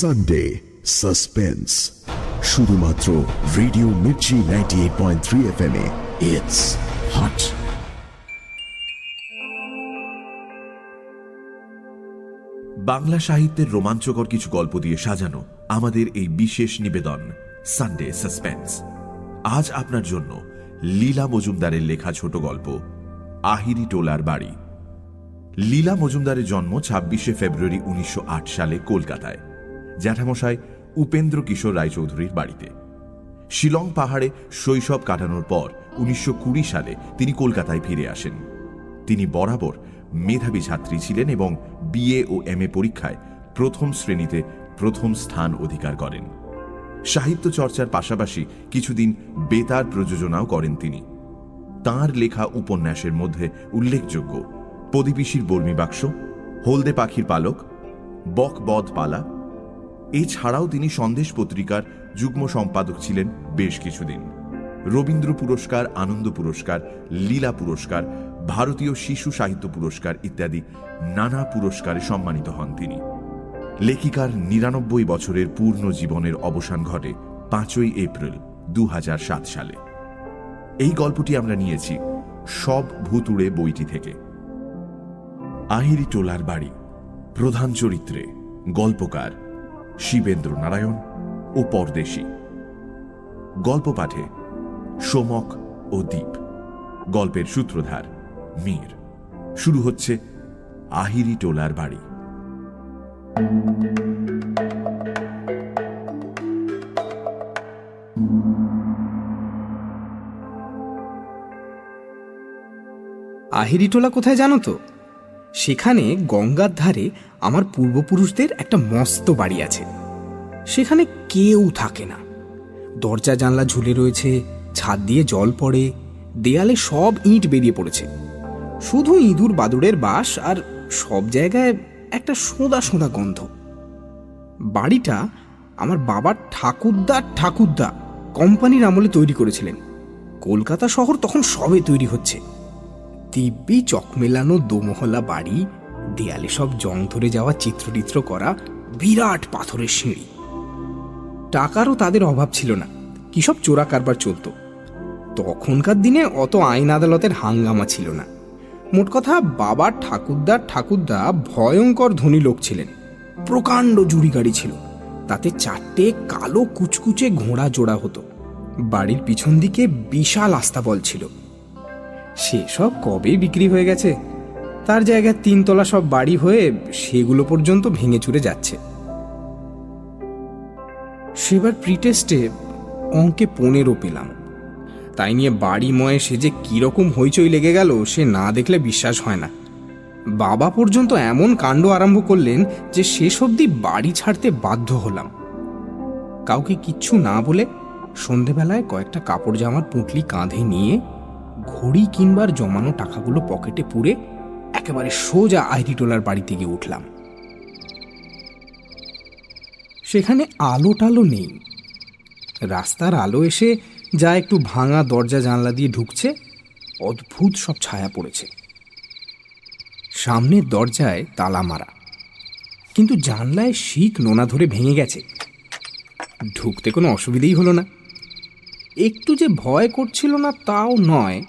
Sunday suspense শুধুমাত্র radio Mirchi ninety eight point three F M it's hot Bangla সাহিত্যের রোমাঞ্চকর কিছু গল্প দিয়ে সাজানো আমাদের এই বিশেষ নিবেদন সানডে সাসপেন্স আজ আপনার জন্য লীলা মজুমদারের লেখা ছোট গল্প, আহিরি টোলার বাড়ি। লীলা মজুমদারের জন্ম ছাব্বিশে ফেব্রুয়ারি উনিশশো আট সালে কলকাতায়। জ্যাঠামশাই উপেন্দ্র কিশোর রায়চৌধুরীর বাড়িতে। শিলং পাহাড়ে শৈশব কাটানোর পর উনিশশো কুড়ি সালে তিনি কলকাতায় ফিরে আসেন। তিনি বরাবর মেধাবী ছাত্রী ছিলেন এবং বিএ ও এম পরীক্ষায় প্রথম শ্রেণীতে প্রথম স্থান অধিকার করেন। সাহিত্য চর্চার পাশাপাশি কিছুদিন বেতার প্রযোজনাও করেন তিনি। তার লেখা উপন্যাসের মধ্যে উল্লেখযোগ্য প্রদীপিসির বর্মী বাক্স হলদে পাখির পালক বক বদ পালা এছাড়াও তিনি সন্দেশ পত্রিকার যুগ্ম সম্পাদক ছিলেন বেশ কিছুদিন। রবীন্দ্র পুরস্কার, আনন্দ পুরস্কার, লীলা পুরস্কার, ভারতীয় শিশু সাহিত্য পুরস্কার ইত্যাদি নানা পুরস্কারে সম্মানিত হন তিনি। লেখিকার নিরানব্বই বছরের পূর্ণ জীবনের অবসান ঘটে পাঁচই এপ্রিল দু হাজার সাত সালে। এই গল্পটি আমরা নিয়েছি সব ভুতুড়ে বইটি থেকে। আহিরি টোলার বাড়ি, প্রধান চরিত্রে, গল্পকার শিবেন্দ্র নারায়ণ ও পরদেশী। গল্প পাঠে সোমক ও দ্বীপ গল্পের সূত্রধার মীর। শুরু হচ্ছে আহিরি টোলার বাড়ি। আহিরিটোলা কোথায় জানো তো? সেখানে গঙ্গার ধারে আমার পূর্বপুরুষদের একটা মস্ত বাড়ি আছে। সেখানে কেউ থাকে না। দরজা জানলা ঝুলে রয়েছে, ছাদ দিয়ে জল পড়ে, দেয়ালে সব ইট বেরিয়ে পড়েছে। শুধু ইঁদুর বাদুড়ের বাস আর সব জায়গায় একটা সোঁদা সোঁদা গন্ধ। বাড়িটা আমার বাবার ঠাকুরদা ঠাকুরদা কোম্পানির আমলে তৈরি করেছিলেন। কলকাতা শহর তখন সবে তৈরি হচ্ছে। দিব্যি চকমেলানো দোমহলা বাড়ি, দেয়ালে সব জং ধরে যাওয়া চিত্রটিত্র করা বিরাট পাথরের সিঁড়ি। টাকারও তাদের অভাব ছিল না কি সব চোরা কারবার চলত। তখনকার দিনে অত আইন আদালতের হাঙ্গামা ছিল না। মোট কথা বাবার ঠাকুরদার ঠাকুরদা ভয়ঙ্কর ধনী লোক ছিলেন, প্রকাণ্ড জুড়ি গাড়ি ছিল। তাতে চারটে কালো কুচকুচে ঘোড়া জোড়া হতো। বাড়ির পিছন দিকে বিশাল আস্তাবল ছিল। সেসব কবে বিক্রি হয়ে গেছে? তার জায়গায় তিনতলা সব বাড়ি হয়ে সেগুলো পর্যন্ত ভেঙে চুরে যাচ্ছে। সেবার প্রিটেস্টে অঙ্কে পনেরো পেলাম। তাই নিয়ে বাড়ি ময়ে সে যে কীরকম হইচই লেগে গেল, সে না দেখলে বিশ্বাস হয় না। বাবা পর্যন্ত এমন কাণ্ড আরম্ভ করলেন যে শেষ অবধি বাড়ি ছাড়তে বাধ্য হলাম। কাউকে কিচ্ছু না বলে সন্ধেবেলায় কয়েকটা কাপড় জামার পুঁটলি কাঁধে নিয়ে ঘড়ি কিনবার জমানো টাকাগুলো পকেটে পুরে একেবারে সোজা আইরিটোলার বাড়িতে গিয়ে উঠলাম। সেখানে আলো টালো নেই। রাস্তার আলো এসে যা একটু ভাঙা দরজা জানলা দিয়ে ঢুকছে, অদ্ভুত সব ছায়া পড়েছে। সামনের দরজায় তালা মারা। কিন্তু জানলায় শিক নোনা ধরে ভেঙে গেছে। ঢুকতে কোনো অসুবিধেই হলো না। একটু যে ভয় করছিল না তাও নয়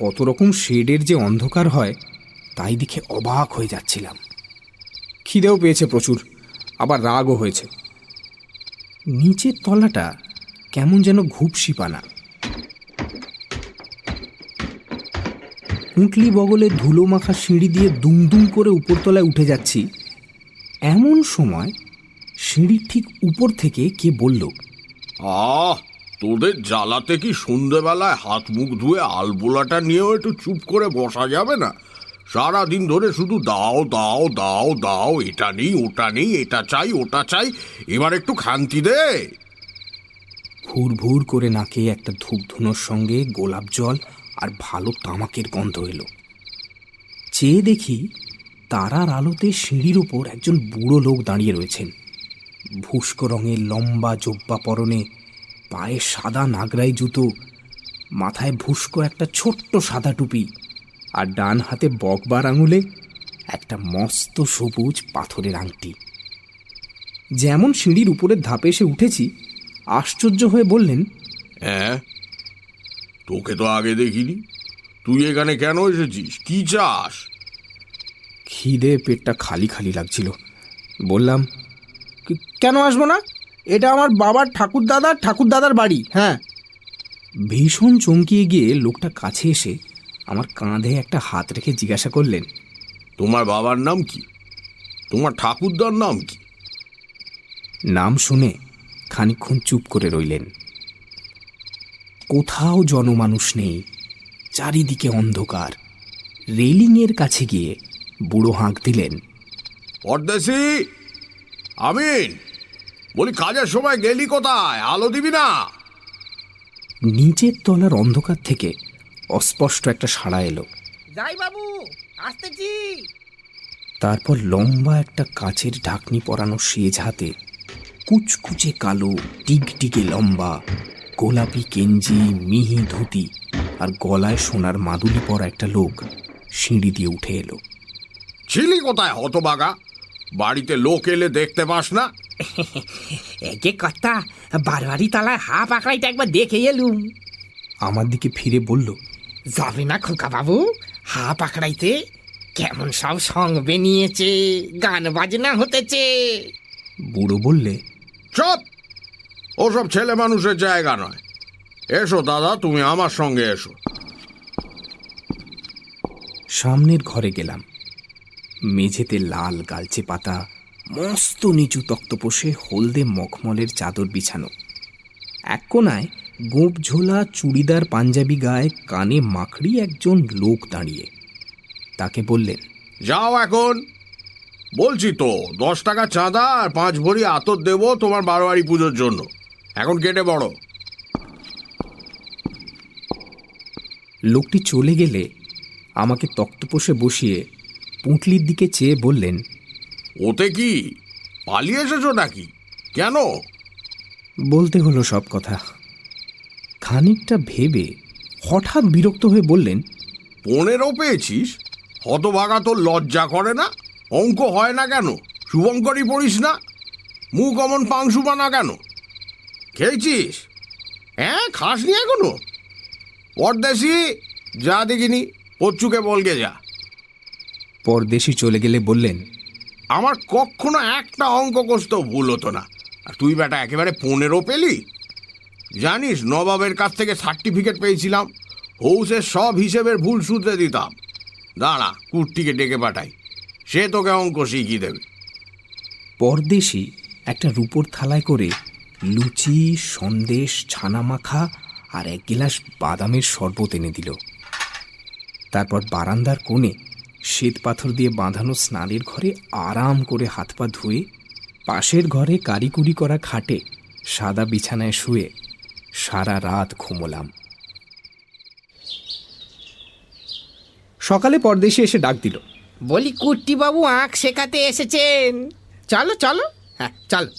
কত রকম শেডের যে অন্ধকার হয়, তাই দেখে অবাক হয়ে যাচ্ছিলাম। খিদেও পেয়েছে প্রচুর, আবার রাগও হয়েছে। নিচের তলাটা কেমন যেন ঘুপসি পানা উঁটলি বগলে ধুলো মাখা সিঁড়ি দিয়ে দুমদুম করে উপরতলায় উঠে যাচ্ছি। এমন সময় সিঁড়ির ঠিক উপর থেকে কে বলল, আহ তোদের জ্বালাতে কি সন্ধেবেলায় হাত মুখ ধুয়ে আলবোলাটা নিয়েও একটু চুপ করে বসা যাবে না? সারা দিন ধরে শুধু দাও দাও দাও দাও, এটা নেই, ওটা নেই, এটা চাই, ওটা চাই, এবার একটু খান্তি দে। ভুর ভুর করে নাকে একটা ধূপ ধুনোর সঙ্গে গোলাপ জল আর ভালো তামাকের গন্ধ এলো। চেয়ে দেখি তারার আলোতে সিঁড়ির ওপর একজন বুড়ো লোক দাঁড়িয়ে রয়েছেন। ভুস্ক রঙের লম্বা জব্বা পরনে পায়ে সাদা নাগরাই জুতো মাথায় ভুস্কো একটা ছোট্ট সাদা টুপি আর ডান হাতে বকবার আঙুলে একটা মস্ত সবুজ পাথরের আংটি। যেমন সিঁড়ির উপরের ধাপে এসে উঠেছি আশ্চর্য হয়ে বললেন হ্যাঁ তোকে তো আগে দেখিনি। তুই এখানে কেন এসেছিস? কি চাস? খিদে পেটটা খালি খালি লাগছিল। বললাম কেন আসব না? এটা আমার বাবার ঠাকুর দাদার ঠাকুর দাদার বাড়ি। হ্যাঁ। ভীষণ চমকিয়ে গিয়ে লোকটা কাছে এসে আমার কাঁধে একটা হাত রেখে জিজ্ঞাসা করলেন তোমার বাবার নাম কি? তোমার ঠাকুরদার নাম কি? নাম শুনে খানিকক্ষণ চুপ করে রইলেন। কোথাও জনমানুষ নেই চারিদিকে অন্ধকার। রেলিংয়ের কাছে গিয়ে বুড়ো হাঁক দিলেন পরদেশি! আমিন! বলি কাজের সময় গেলি কোথায়? আলো দিবি না। নিচের তলার অন্ধকার থেকে অস্পষ্ট একটা সাড়া এলো। যাই বাবু আসতেছি। তারপর লম্বা একটা কাচের ঢাকনি পরানো সেজ হাতে কুচকুচে কালো টিকটিকে লম্বা গোলাপি কেঞ্জি মিহি ধুতি আর গলায় সোনার মাদুলি পরা একটা লোক সিঁড়ি দিয়ে উঠে এলো। ছিলি কোথায় হতবাগা? বাড়িতে লোক এলে দেখতে পাস না? একে কথা বারবারি তালায় হা পাকড়াইটা একবার দেখে এলুম। আমার দিকে ফিরে বলল যাবে না খোকা বাবু হা পাকড়াইতে কেমন সব সঙ্গ বেনিয়েছে গান বাজনা হতেছে। বুড়ো বললে চপ! ওসব ছেলে মানুষের জায়গা নয়। এসো দাদা তুমি আমার সঙ্গে এসো। সামনের ঘরে গেলাম। মেঝেতে লাল গালচে পাতা মস্ত নিচু তক্তপোষে হলদে মখমলের চাদর বিছানো। এক কোনায় গোপ ঝোলা চুড়িদার পাঞ্জাবি গায়ে কানে মাখড়ি একজন লোক দাঁড়িয়ে। তাকে বললেন যাও এখন। বলছি তো দশ টাকা চাঁদা আর পাঁচ ভরি আতর দেবো তোমার বারোয়ারি পুজোর জন্য। এখন কেটে বড় লোকটি চলে গেলে আমাকে তক্তপোষে বসিয়ে পুঁটলির দিকে চেয়ে বললেন ওতে কি? পালিয়ে এসেছ নাকি? কেন? বলতে হলো সব কথা। খানিকটা ভেবে হঠাৎ বিরক্ত হয়ে বললেন পনেরো পেয়েছিস? হতভাগা তোর লজ্জা করে না? অঙ্ক হয় না কেন? শুভঙ্করই পড়িস না? মুখ অমন পাংশু বানা কেন? খেয়েছিস? হ্যাঁ খাসনি এখনও? পরদেশি যা দেখিনি পচ্চুকে বলগে যা। পরদেশি চলে গেলে বললেন আমার কখনো একটা অঙ্ক কষতেও ভুল হতো না। আর তুই বেটা একেবারে পনেরো পেলি। জানিস নবাবের কাছ থেকে সার্টিফিকেট পেয়েছিলাম। হৌসের সব হিসেবের ভুল শুধরে দিতাম। দাঁড়া কুর্তিকে ডেকে পাঠাই। সে তোকে অঙ্ক শিখিয়ে দেবে। পরদেশি একটা রূপোর থালায় করে লুচি সন্দেশ ছানা মাখা আর এক গিলাস বাদামের শরবত এনে দিল। তারপর বারান্দার কোণে শ্বেত পাথর দিয়ে বাঁধানো স্নানের ঘরে আরাম করে হাত পা ধুয়ে পাশের ঘরে কারিকুরি করা খাটে সাদা বিছানায় শুয়ে সারা রাত ঘুমোলাম। সকালে পরদেশে এসে ডাক দিল বলি কুট্টি বাবু আঁক শেখাতে এসেছেন। চলো চলো। হ্যাঁ চলো।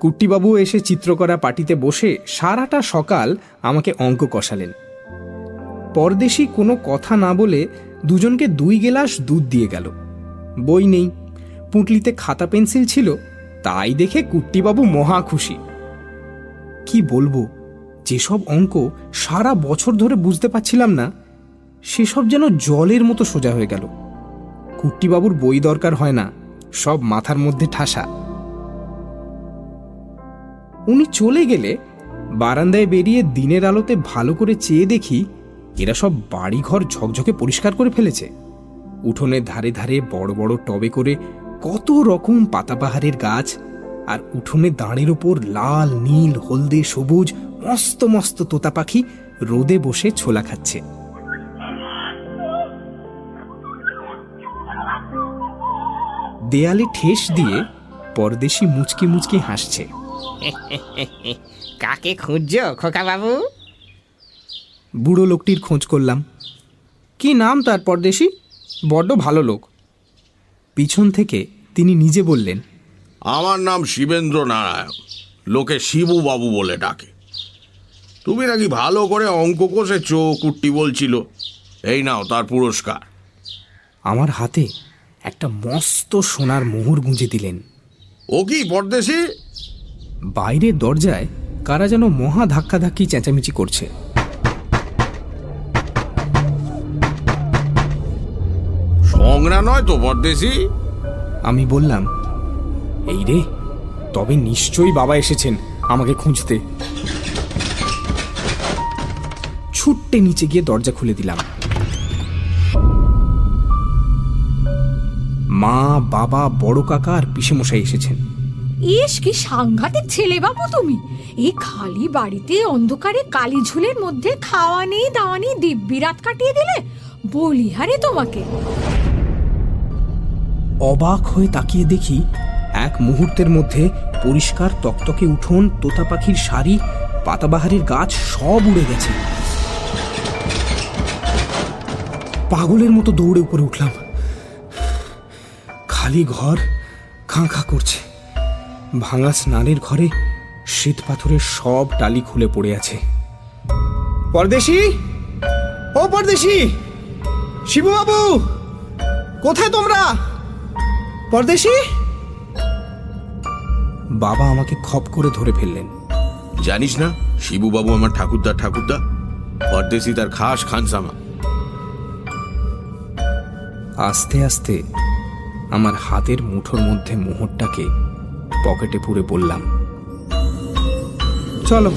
কুট্টিবাবু এসে চিত্রকরা পাটিতে বসে সারাটা সকাল আমাকে অঙ্ক কষালেন। পরদেশি কোনো কথা না বলে দুজনকে দুই গেলাস দুধ দিয়ে গেল। বই নেই। পুঁটলিতে খাতা পেন্সিল ছিল। তাই দেখে কুট্টিবাবু মহা খুশি। কি বলব, যেসব অঙ্ক সারা বছর ধরে বুঝতে পারছিলাম না, সেসব যেন জলের মতো সোজা হয়ে গেল। কুট্টিবাবুর বই দরকার হয় না, সব মাথার মধ্যে ঠাসা। উনি চলে গেলে বারান্দায় বেরিয়ে দিনের আলোতে ভালো করে চেয়ে দেখি এরা সব বাড়িঘর ঝকঝকে পরিষ্কার করে ফেলেছে। উঠোনের ধারে ধারে বড় বড় টবে করে কত রকম পাতাবাহারের গাছ আর উঠোনে দাঁড়ের ওপর লাল, নীল, হলদে, সবুজ, মস্ত মস্ত তোতা পাখি রোদে বসে ছোলা খাচ্ছে। দেয়ালে ঠেস দিয়ে পরদেশি মুচকি মুচকি হাসছে। কাকে খুঁজছো খোকা বাবু বুড়ো লোকটির খোঁজ করলাম। কি নাম তার পরদেশি? বড্ড ভালো লোক। পিছন থেকে তিনি নিজে বললেন আমার নাম শিবেন্দ্র নারায়ণ। লোকে শিবু বাবু বলে ডাকে। তুমি নাকি ভালো করে অঙ্ক কষেছো কুট্টি বলছিল। এই নাও তার পুরস্কার। আমার হাতে একটা মস্ত সোনার মোহর গুঁজে দিলেন। ও কি পরদেশি? বাইরের দরজায় কারা যেন মহা ধাক্কাধাক্কি চেঁচামেচি করছে। সংরা নয় তো পরদেশি আমি বললাম এই রে তবে নিশ্চয়ই বাবা এসেছেন আমাকে খুঁজতে। ছুট্টে নিচে গিয়ে দরজা খুলে দিলাম। মা বাবা বড় কাকা আর পিসেমশাই এসেছেন। ইস কি সাংঘাতিক ছেলে বাবু তুমি। এই খালি বাড়িতে অন্ধকারে কালি ঝুলের মধ্যে খাওয়া নেই দাওয়া নেই দিব্যি রাত কাটিয়ে দিলে বলি হারে তোমাকে। অবাক হয়ে তাকিয়ে দেখি এক মুহূর্তের মধ্যে পরিষ্কার তকতকে উঠোন, তোতা পাখির শাড়ি, পাতাবাহারের গাছ সব উড়ে গেছে। পাগলের মতো দৌড়ে উপরে উঠলাম। খালি ঘর খাঁ খাঁ করছে। ভাঙা স্নানের ঘরে শ্বেত পাথরের সব টালি খুলে পড়ে আছে। পরদেশি? ও পরদেশি! শিবুবাবু কোথায় তোমরা? পরদেশি? বাবা আমাকে খপ করে ধরে ফেললেন। জানিস না শিবুবাবু আমার ঠাকুরদা ঠাকুরদা? পরদেশি তার খাস খানসামা। আস্তে আস্তে আমার হাতের মুঠোর মধ্যে মোহরটাকে পকেটে পুরে বললাম চলো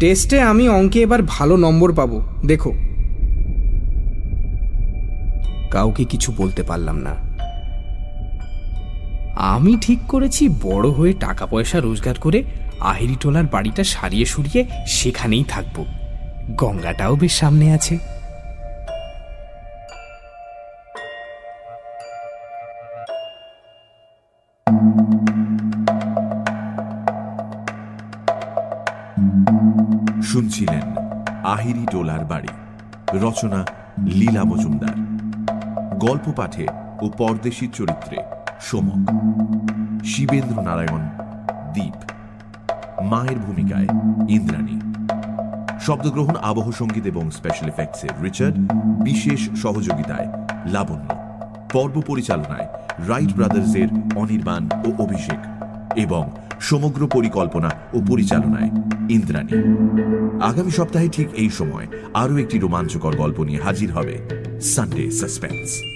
টেস্টে আমি অঙ্কে এবার ভালো নম্বর পাবো দেখো। কাউকে কিছু বলতে পারলাম না। আমি ঠিক করেছি বড় হয়ে টাকা পয়সা রোজগার করে আহিরি টোলার বাড়িটা সারিয়ে সুরিয়ে সেখানেই থাকব। গঙ্গাটাও বেশ সামনে আছে। শুনছিলেন আহিরি টোলার বাড়ি। রচনা লীলা মজুমদার। গল্প পাঠে ও পরদেশী চরিত্রে সোমক। শিবেন্দ্র নারায়ণ দ্বীপ মায়ের ভূমিকায় ইন্দ্রাণী। শব্দগ্রহণ, আবহ সংগীত এবং স্পেশাল এফেক্টসে রিচার্ড, বিশেষ সহযোগিতায় লাবণ্য। পর্ব পরিচালনায় রাইট ব্রাদার্সের অনির্বাণ ও অভিষেক এবং সমগ্র পরিকল্পনা ও পরিচালনায় ইন্দ্রাণী। আগামী সপ্তাহে ঠিক এই সময় আরও একটি রোমাঞ্চকর গল্প নিয়ে হাজির হবে সানডে সাসপেন্স